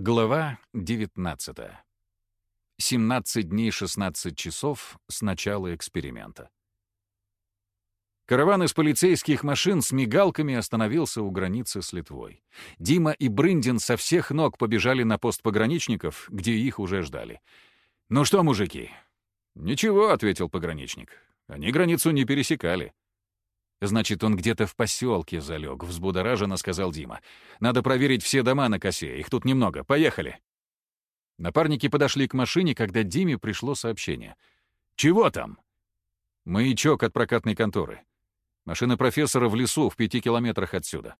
Глава 19. 17 дней 16 часов с начала эксперимента. Караван из полицейских машин с мигалками остановился у границы с Литвой. Дима и Брындин со всех ног побежали на пост пограничников, где их уже ждали. «Ну что, мужики?» «Ничего», — ответил пограничник. «Они границу не пересекали». «Значит, он где-то в поселке залег», — взбудораженно сказал Дима. «Надо проверить все дома на косе, их тут немного. Поехали». Напарники подошли к машине, когда Диме пришло сообщение. «Чего там?» «Маячок от прокатной конторы. Машина профессора в лесу в пяти километрах отсюда».